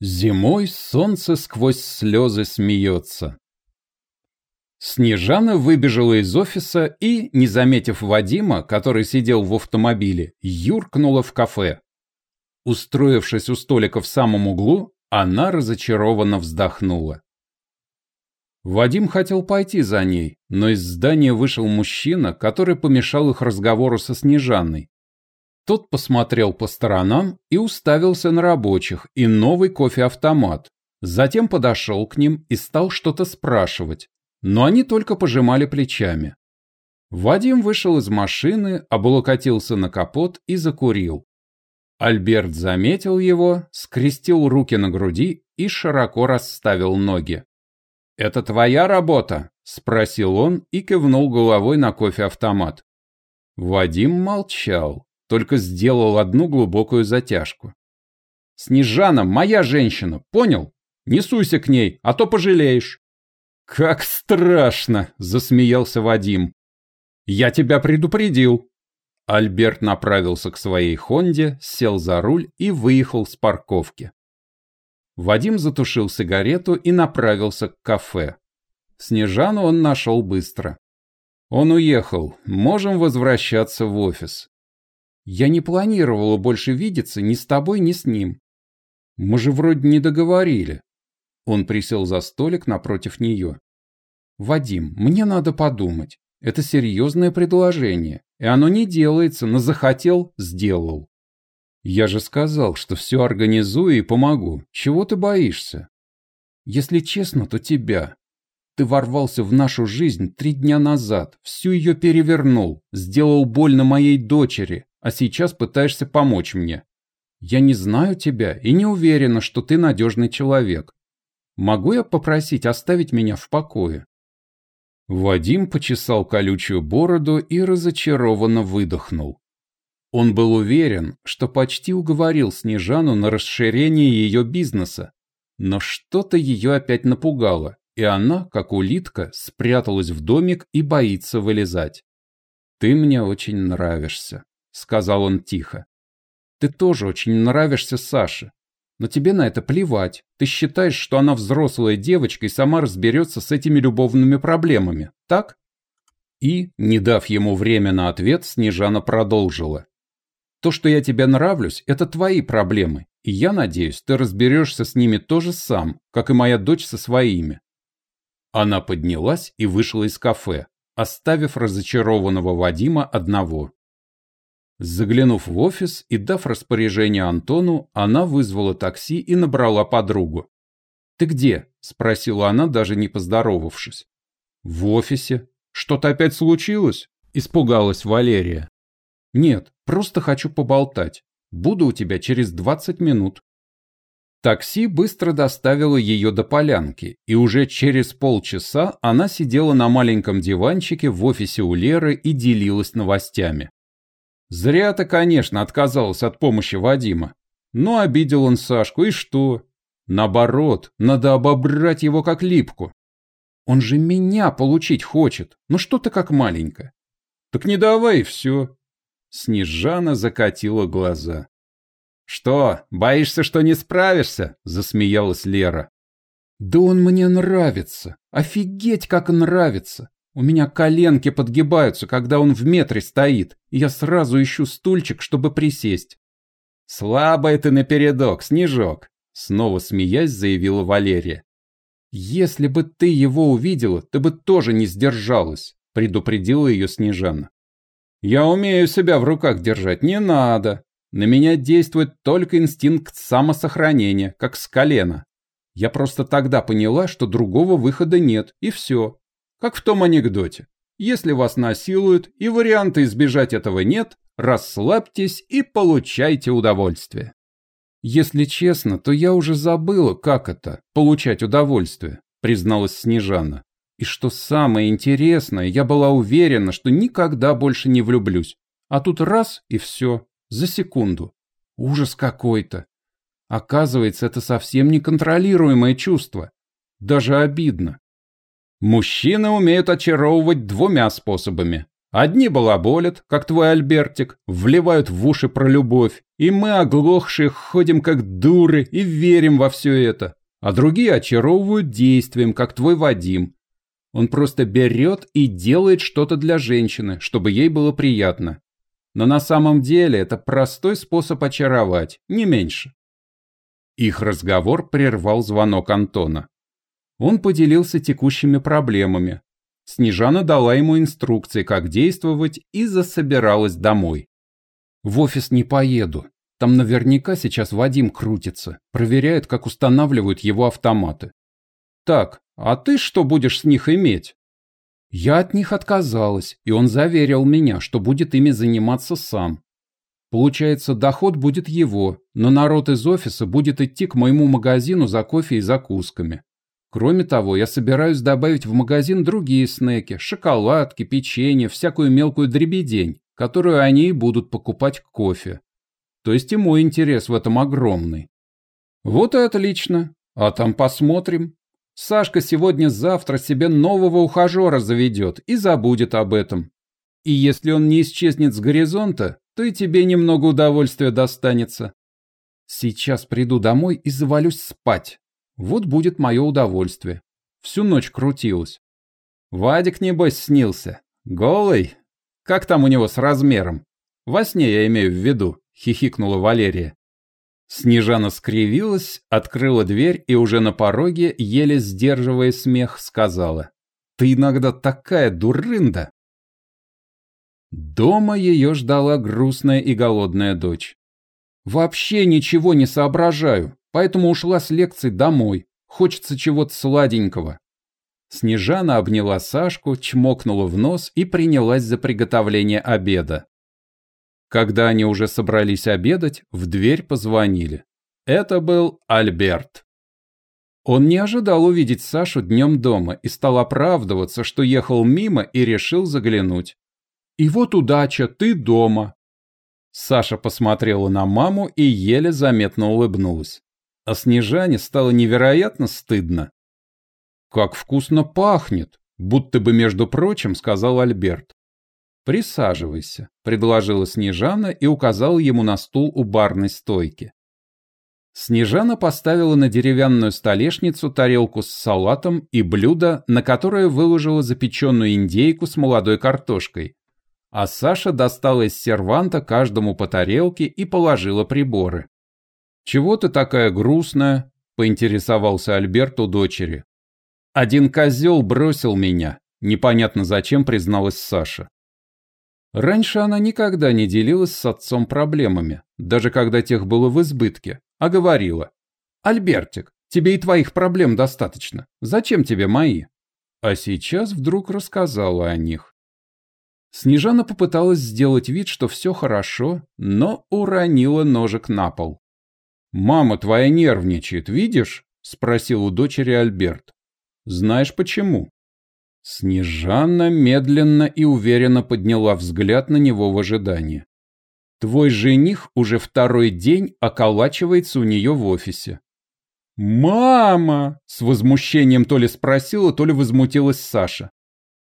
Зимой солнце сквозь слезы смеется. Снежана выбежала из офиса и, не заметив Вадима, который сидел в автомобиле, юркнула в кафе. Устроившись у столика в самом углу, она разочарованно вздохнула. Вадим хотел пойти за ней, но из здания вышел мужчина, который помешал их разговору со Снежанной. Тот посмотрел по сторонам и уставился на рабочих и новый кофе-автомат. Затем подошел к ним и стал что-то спрашивать, но они только пожимали плечами. Вадим вышел из машины, облокотился на капот и закурил. Альберт заметил его, скрестил руки на груди и широко расставил ноги. «Это твоя работа?» – спросил он и кивнул головой на кофе-автомат. Вадим молчал только сделал одну глубокую затяжку. «Снежана моя женщина, понял? Не суйся к ней, а то пожалеешь». «Как страшно!» – засмеялся Вадим. «Я тебя предупредил». Альберт направился к своей «Хонде», сел за руль и выехал с парковки. Вадим затушил сигарету и направился к кафе. Снежану он нашел быстро. Он уехал, можем возвращаться в офис. Я не планировала больше видеться ни с тобой, ни с ним. Мы же вроде не договорили. Он присел за столик напротив нее. Вадим, мне надо подумать. Это серьезное предложение, и оно не делается, но захотел – сделал. Я же сказал, что все организую и помогу. Чего ты боишься? Если честно, то тебя. Ты ворвался в нашу жизнь три дня назад, всю ее перевернул, сделал больно моей дочери, а сейчас пытаешься помочь мне. Я не знаю тебя и не уверена, что ты надежный человек. Могу я попросить оставить меня в покое?» Вадим почесал колючую бороду и разочарованно выдохнул. Он был уверен, что почти уговорил Снежану на расширение ее бизнеса, но что-то ее опять напугало, и она, как улитка, спряталась в домик и боится вылезать. «Ты мне очень нравишься», сказал он тихо. Ты тоже очень нравишься Саше. Но тебе на это плевать. Ты считаешь, что она взрослая девочка и сама разберется с этими любовными проблемами, так? И, не дав ему время на ответ, Снежана продолжила. То, что я тебе нравлюсь, это твои проблемы, и я надеюсь, ты разберешься с ними тоже сам, как и моя дочь со своими. Она поднялась и вышла из кафе, оставив разочарованного Вадима одного. Заглянув в офис и дав распоряжение Антону, она вызвала такси и набрала подругу. «Ты где?» – спросила она, даже не поздоровавшись. «В офисе. Что-то опять случилось?» – испугалась Валерия. «Нет, просто хочу поболтать. Буду у тебя через двадцать минут». Такси быстро доставило ее до полянки, и уже через полчаса она сидела на маленьком диванчике в офисе у Леры и делилась новостями. Зря ты, конечно, отказалась от помощи Вадима. Но обидел он Сашку, и что? Наоборот, надо обобрать его как липку. Он же меня получить хочет. Ну что ты как маленькая? Так не давай и все. Снежана закатила глаза. «Что, боишься, что не справишься?» – засмеялась Лера. «Да он мне нравится. Офигеть, как нравится. У меня коленки подгибаются, когда он в метре стоит, я сразу ищу стульчик, чтобы присесть. «Слабая ты напередок, Снежок!» Снова смеясь, заявила Валерия. «Если бы ты его увидела, ты бы тоже не сдержалась», предупредила ее Снежана. «Я умею себя в руках держать, не надо. На меня действует только инстинкт самосохранения, как с колена. Я просто тогда поняла, что другого выхода нет, и все. Как в том анекдоте. Если вас насилуют и варианта избежать этого нет, расслабьтесь и получайте удовольствие. Если честно, то я уже забыла, как это – получать удовольствие, призналась Снежана. И что самое интересное, я была уверена, что никогда больше не влюблюсь. А тут раз и все, за секунду. Ужас какой-то. Оказывается, это совсем неконтролируемое чувство. Даже обидно. «Мужчины умеют очаровывать двумя способами», Одни балаболят, как твой Альбертик, вливают в уши про любовь, и мы, оглохшие, ходим как дуры и верим во все это, а другие очаровывают действием, как твой Вадим. Он просто берет и делает что-то для женщины, чтобы ей было приятно. Но на самом деле это простой способ очаровать, не меньше. Их разговор прервал звонок Антона. Он поделился текущими проблемами. Снежана дала ему инструкции, как действовать, и засобиралась домой. «В офис не поеду. Там наверняка сейчас Вадим крутится, проверяет, как устанавливают его автоматы. Так, а ты что будешь с них иметь?» Я от них отказалась, и он заверил меня, что будет ими заниматься сам. Получается, доход будет его, но народ из офиса будет идти к моему магазину за кофе и закусками. Кроме того, я собираюсь добавить в магазин другие снеки, шоколадки, печенье, всякую мелкую дребедень, которую они и будут покупать к кофе. То есть и мой интерес в этом огромный. Вот и отлично. А там посмотрим. Сашка сегодня-завтра себе нового ухажера заведет и забудет об этом. И если он не исчезнет с горизонта, то и тебе немного удовольствия достанется. Сейчас приду домой и завалюсь спать. Вот будет мое удовольствие. Всю ночь крутилась. Вадик, небось, снился. Голый? Как там у него с размером? Во сне я имею в виду, хихикнула Валерия. Снежана скривилась, открыла дверь и уже на пороге, еле сдерживая смех, сказала. «Ты иногда такая дурында!» Дома ее ждала грустная и голодная дочь. «Вообще ничего не соображаю, поэтому ушла с лекций домой. Хочется чего-то сладенького». Снежана обняла Сашку, чмокнула в нос и принялась за приготовление обеда. Когда они уже собрались обедать, в дверь позвонили. Это был Альберт. Он не ожидал увидеть Сашу днем дома и стал оправдываться, что ехал мимо и решил заглянуть. И вот удача, ты дома. Саша посмотрела на маму и еле заметно улыбнулась. А Снежане стало невероятно стыдно. «Как вкусно пахнет!» Будто бы, между прочим, сказал Альберт. «Присаживайся», — предложила Снежана и указала ему на стул у барной стойки. Снежана поставила на деревянную столешницу тарелку с салатом и блюдо, на которое выложила запеченную индейку с молодой картошкой, а Саша достала из серванта каждому по тарелке и положила приборы. «Чего ты такая грустная?» – поинтересовался Альберт у дочери. «Один козел бросил меня», – непонятно зачем призналась Саша. Раньше она никогда не делилась с отцом проблемами, даже когда тех было в избытке, а говорила. «Альбертик, тебе и твоих проблем достаточно. Зачем тебе мои?» А сейчас вдруг рассказала о них. Снежана попыталась сделать вид, что все хорошо, но уронила ножик на пол. «Мама твоя нервничает, видишь?» – спросил у дочери Альберт. «Знаешь почему?» Снежана медленно и уверенно подняла взгляд на него в ожидании. «Твой жених уже второй день околачивается у нее в офисе». «Мама!» – с возмущением то ли спросила, то ли возмутилась Саша.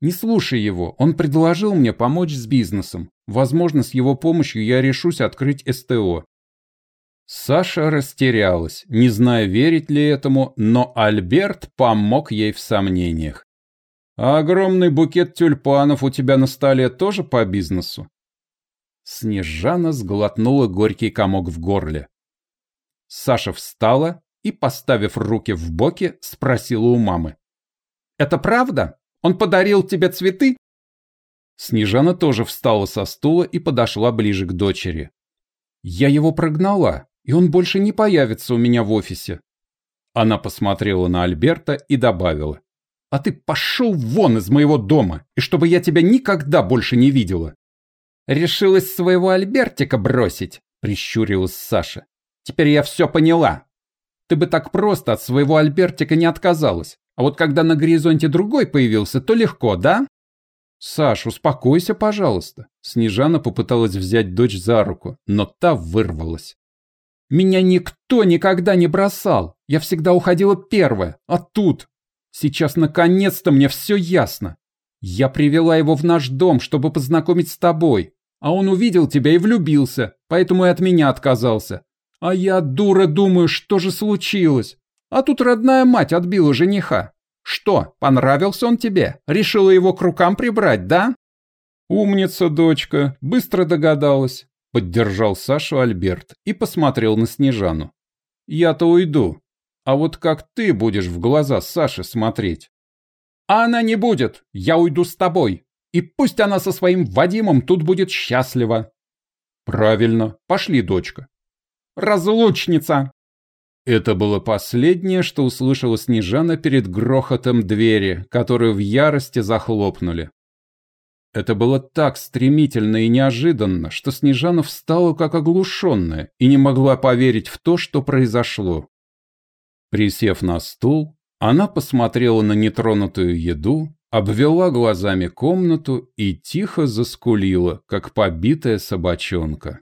Не слушай его, он предложил мне помочь с бизнесом. Возможно, с его помощью я решусь открыть СТО. Саша растерялась, не зная, верить ли этому, но Альберт помог ей в сомнениях. «А огромный букет тюльпанов у тебя на столе тоже по бизнесу?» Снежана сглотнула горький комок в горле. Саша встала и, поставив руки в боки, спросила у мамы. «Это правда?» Он подарил тебе цветы?» Снежана тоже встала со стула и подошла ближе к дочери. «Я его прогнала, и он больше не появится у меня в офисе». Она посмотрела на Альберта и добавила. «А ты пошел вон из моего дома, и чтобы я тебя никогда больше не видела!» «Решилась своего Альбертика бросить?» – прищурилась Саша. «Теперь я все поняла. Ты бы так просто от своего Альбертика не отказалась. А вот когда на горизонте другой появился, то легко, да? Саш, успокойся, пожалуйста. Снежана попыталась взять дочь за руку, но та вырвалась. Меня никто никогда не бросал. Я всегда уходила первая. А тут... Сейчас наконец-то мне все ясно. Я привела его в наш дом, чтобы познакомить с тобой. А он увидел тебя и влюбился, поэтому и от меня отказался. А я, дура, думаю, что же случилось? А тут родная мать отбила жениха. Что, понравился он тебе? Решила его к рукам прибрать, да? Умница, дочка, быстро догадалась. Поддержал Сашу Альберт и посмотрел на Снежану. Я-то уйду. А вот как ты будешь в глаза Саше смотреть? А она не будет. Я уйду с тобой. И пусть она со своим Вадимом тут будет счастлива. Правильно. Пошли, дочка. Разлучница. Это было последнее, что услышала Снежана перед грохотом двери, которую в ярости захлопнули. Это было так стремительно и неожиданно, что Снежана встала как оглушенная и не могла поверить в то, что произошло. Присев на стул, она посмотрела на нетронутую еду, обвела глазами комнату и тихо заскулила, как побитая собачонка.